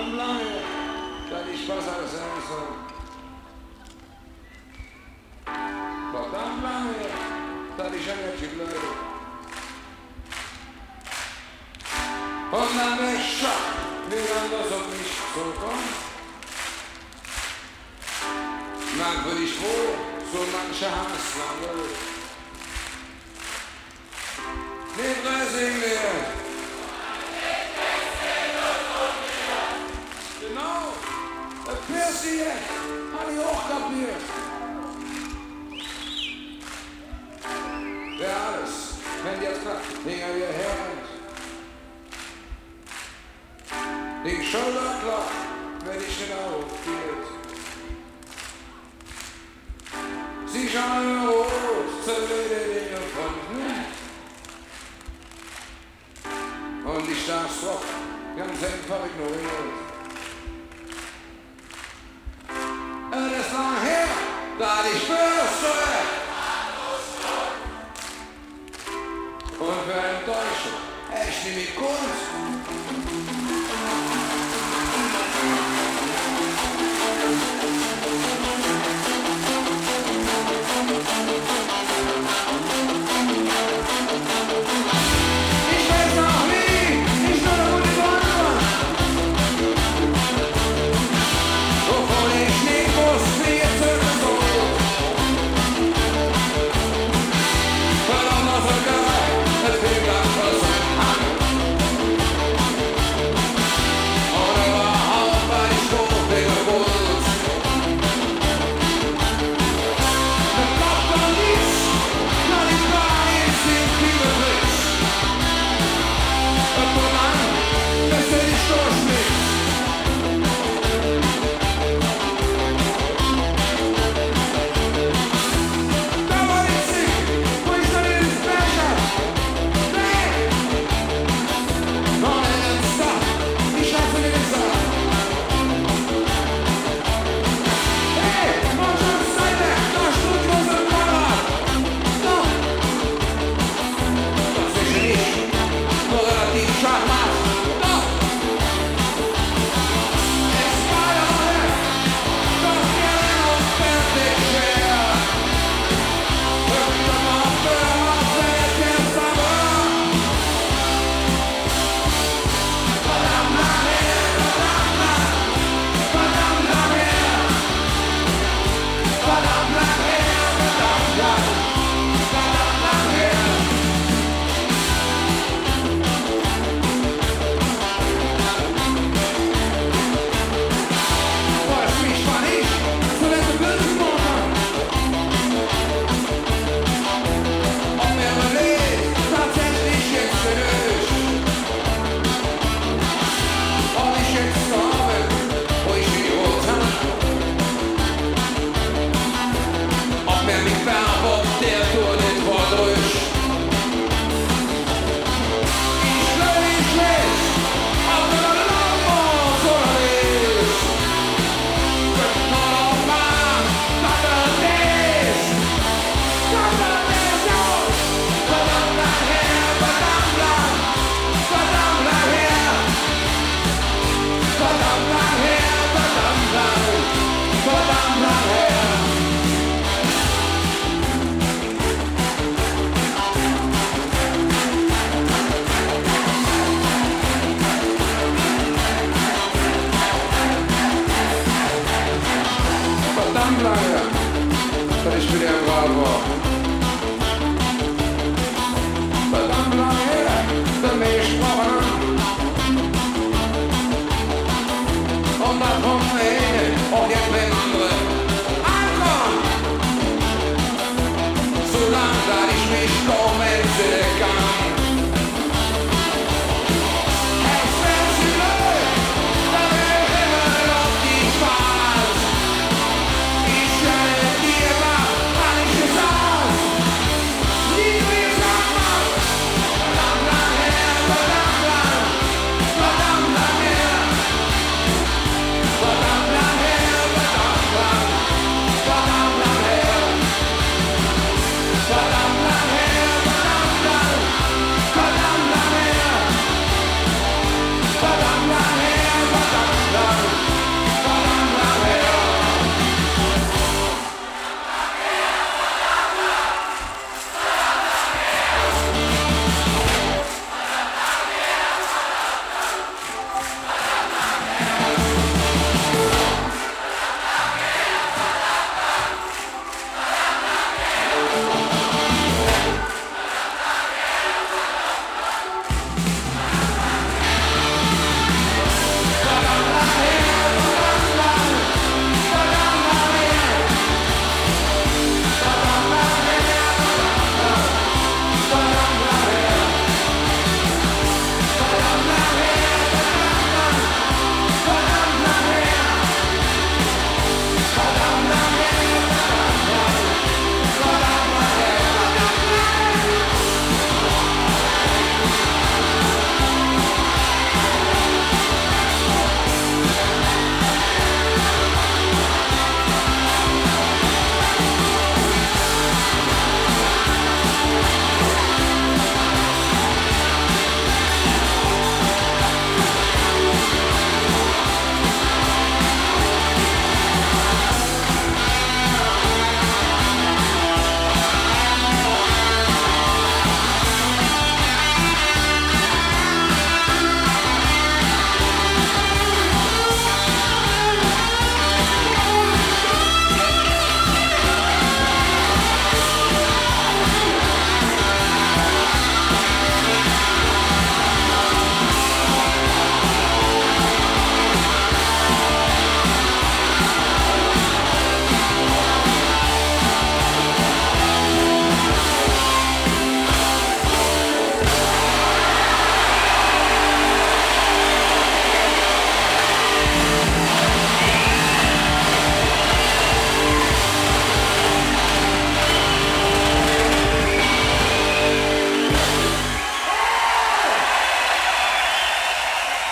Warum lange? Dann ich Spaß an das Haus. Verdammt lange, dann ich an die Blöde. Und dann der Schock, wie anders auf mich zukommt. Man bin ich froh, so manche Hass, man will. Hinter ihr her Die Schulterklapp, wenn ich genau geht. Sie schauen rot, zerrede Dinge von mir. Und ich darf's doch ganz einfach ignoriert. Es lang her, da die Börse me mi. música